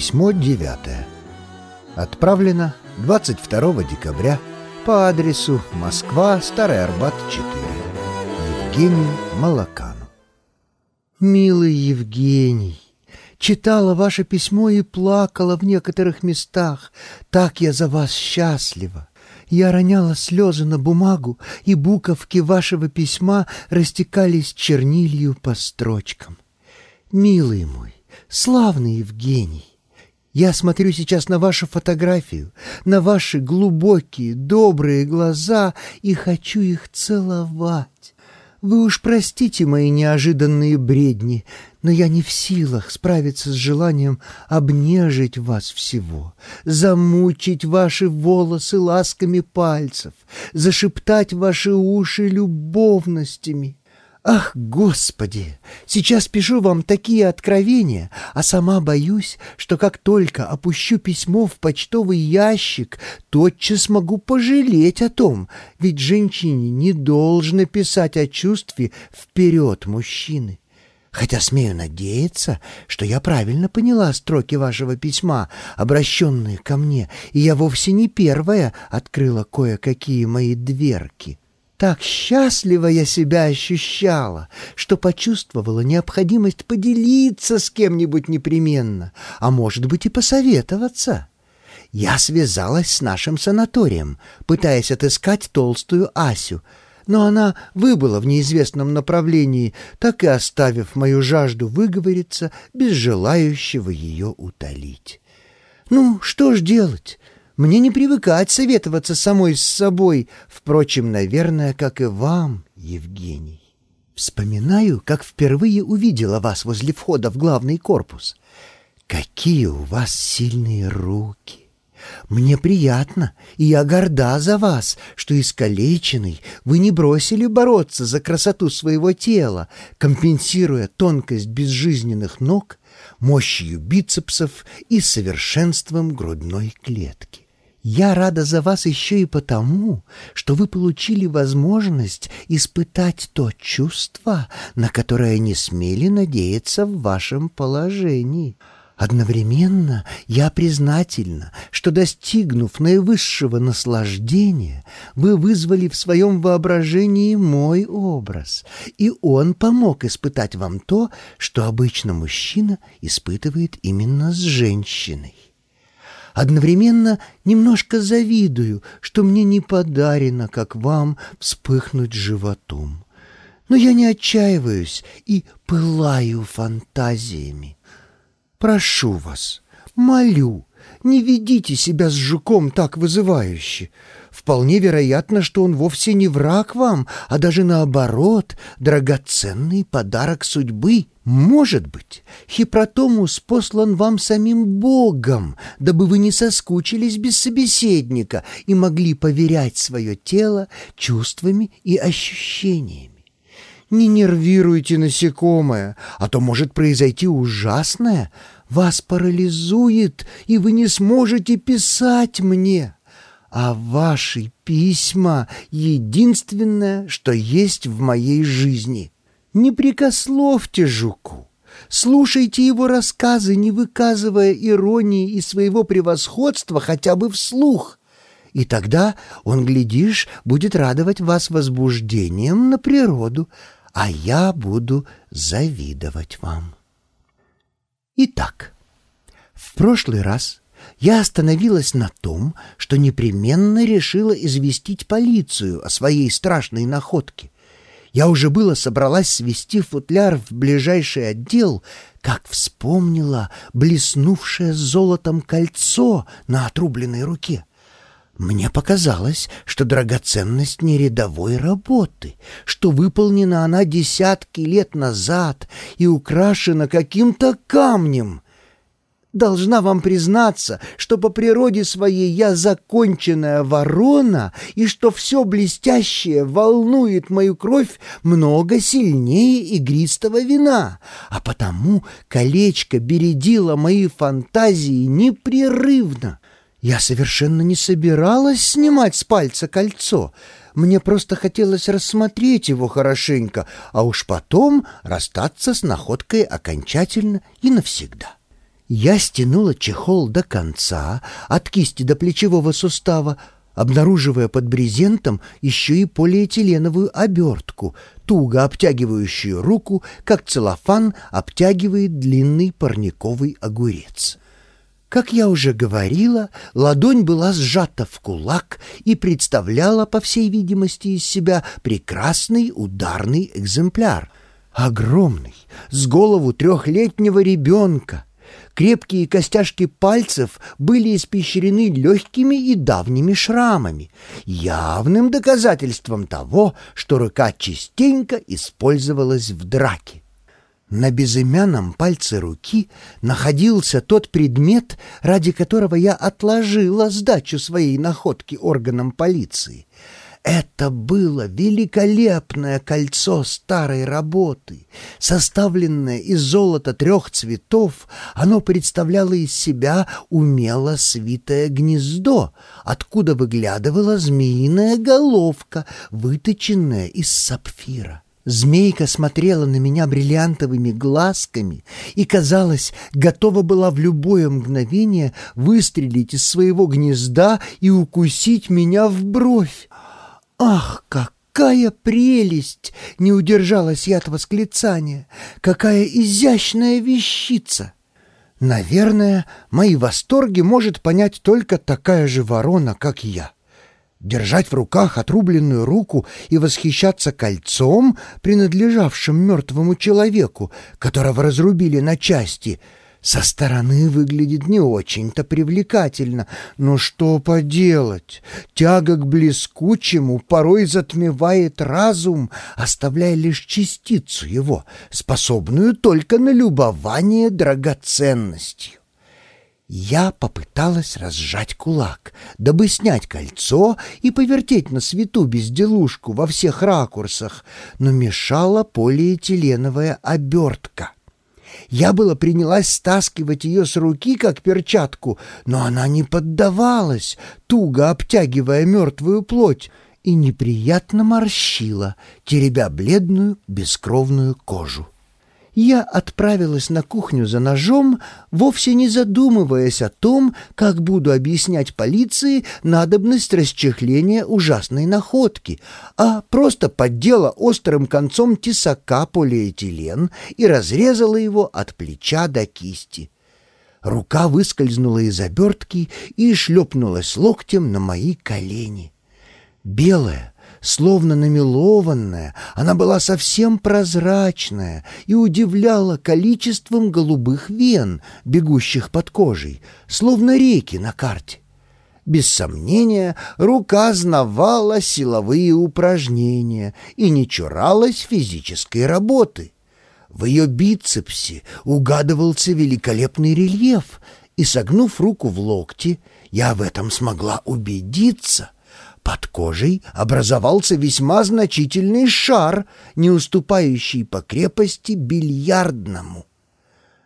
Письмо девятое. Отправлено 22 декабря по адресу Москва, Старый Арбат, 4. Евгению Малакану. Милый Евгений, читала ваше письмо и плакала в некоторых местах. Так я за вас счастлива. Я роняла слезы на бумагу, и буковки вашего письма растекались чернилью по строчкам. Милый мой, славный Евгений, я смотрю сейчас на вашу фотографию, на ваши глубокие, добрые глаза и хочу их целовать. Вы уж простите мои неожиданные бредни, но я не в силах справиться с желанием обнежить вас всего, замучить ваши волосы ласками пальцев, зашептать ваши уши любовностями. Ах, Господи! Сейчас пишу вам такие откровения, а сама боюсь, что как только опущу письмо в почтовый ящик, тотчас могу пожалеть о том, ведь женщине не должно писать о чувстве вперед мужчины. Хотя смею надеяться, что я правильно поняла строки вашего письма, обращенные ко мне, и я вовсе не первая открыла кое-какие мои дверки. Так счастливо я себя ощущала, что почувствовала необходимость поделиться с кем-нибудь непременно, а может быть и посоветоваться. Я связалась с нашим санаторием, пытаясь отыскать толстую Асю, но она выбыла в неизвестном направлении, так и оставив мою жажду выговориться без желающего ее утолить. Ну, что ж делать? Мне не привыкать советоваться самой с собой, впрочем, наверное, как и вам, Евгений. Вспоминаю, как впервые увидела вас возле входа в главный корпус. Какие у вас сильные руки! Мне приятно, и я горда за вас, что искалеченный вы не бросили бороться за красоту своего тела, компенсируя тонкость безжизненных ног мощью бицепсов и совершенством грудной клетки. Я рада за вас еще и потому, что вы получили возможность испытать то чувство, на которое не смели надеяться в вашем положении. Одновременно я признательна, что, достигнув наивысшего наслаждения, вы вызвали в своем воображении мой образ, и он помог испытать вам то, что обычно мужчина испытывает именно с женщиной. Одновременно немножко завидую, что мне не подарено, как вам, вспыхнуть животом. Но я не отчаиваюсь и пылаю фантазиями. Прошу вас, молю, не ведите себя с жуком так вызывающе. Вполне вероятно, что он вовсе не враг вам, а даже наоборот, драгоценный подарок судьбы. Может быть, Хипротомус послан вам самим Богом, дабы вы не соскучились без собеседника и могли поверять свое тело чувствами и ощущениями. Не нервируйте насекомое, а то может произойти ужасное. Вас парализует, и вы не сможете писать мне. А ваши письма — единственное, что есть в моей жизни. Не прикословьте жуку. Слушайте его рассказы, не выказывая иронии и своего превосходства хотя бы вслух. И тогда он, глядишь, будет радовать вас возбуждением на природу, а я буду завидовать вам. Итак, в прошлый раз я остановилась на том, что непременно решила известить полицию о своей страшной находке. Я уже было собралась свести футляр в ближайший отдел, как вспомнила блеснувшее золотом кольцо на отрубленной руке. Мне показалось, что драгоценность не рядовой работы, что выполнена она десятки лет назад и украшена каким-то камнем — Должна вам признаться, что по природе своей я законченная ворона, и что все блестящее волнует мою кровь много сильнее игристого вина, а потому колечко бередило мои фантазии непрерывно. Я совершенно не собиралась снимать с пальца кольцо, мне просто хотелось рассмотреть его хорошенько, а уж потом расстаться с находкой окончательно и навсегда. Я стянула чехол до конца, от кисти до плечевого сустава, обнаруживая под брезентом еще и полиэтиленовую обертку, туго обтягивающую руку, как целлофан обтягивает длинный парниковый огурец. Как я уже говорила, ладонь была сжата в кулак и представляла, по всей видимости, из себя прекрасный ударный экземпляр. Огромный, с голову трехлетнего ребенка — Крепкие костяшки пальцев были испещрены легкими и давними шрамами, явным доказательством того, что рука частенько использовалась в драке. На безымянном пальце руки находился тот предмет, ради которого я отложила сдачу своей находки органам полиции — это было великолепное кольцо старой работы. Составленное из золота трех цветов, оно представляло из себя умело свитое гнездо, откуда выглядывала змеиная головка, выточенная из сапфира. Змейка смотрела на меня бриллиантовыми глазками и, казалось, готова была в любое мгновение выстрелить из своего гнезда и укусить меня в бровь. «Ах, какая прелесть!» — не удержалась я от восклицания. «Какая изящная вещица!» Наверное, мои восторги может понять только такая же ворона, как я. Держать в руках отрубленную руку и восхищаться кольцом, принадлежавшим мертвому человеку, которого разрубили на части — со стороны выглядит не очень-то привлекательно, но что поделать? Тяга к блескучему порой затмевает разум, оставляя лишь частицу его, способную только на любование драгоценностью. Я попыталась разжать кулак, дабы снять кольцо и повертеть на свету безделушку во всех ракурсах, но мешала полиэтиленовая обертка — я было принялась стаскивать ее с руки, как перчатку, но она не поддавалась, туго обтягивая мертвую плоть, и неприятно морщила, теребя бледную бескровную кожу я отправилась на кухню за ножом, вовсе не задумываясь о том, как буду объяснять полиции надобность расчехления ужасной находки, а просто поддела острым концом тесака полиэтилен и разрезала его от плеча до кисти. Рука выскользнула из обертки и шлепнулась локтем на мои колени. Белая, словно намелованная, она была совсем прозрачная и удивляла количеством голубых вен, бегущих под кожей, словно реки на карте. Без сомнения, рука знавала силовые упражнения и не чуралась физической работы. В ее бицепсе угадывался великолепный рельеф, и, согнув руку в локте, я в этом смогла убедиться — под кожей образовался весьма значительный шар, не уступающий по крепости бильярдному.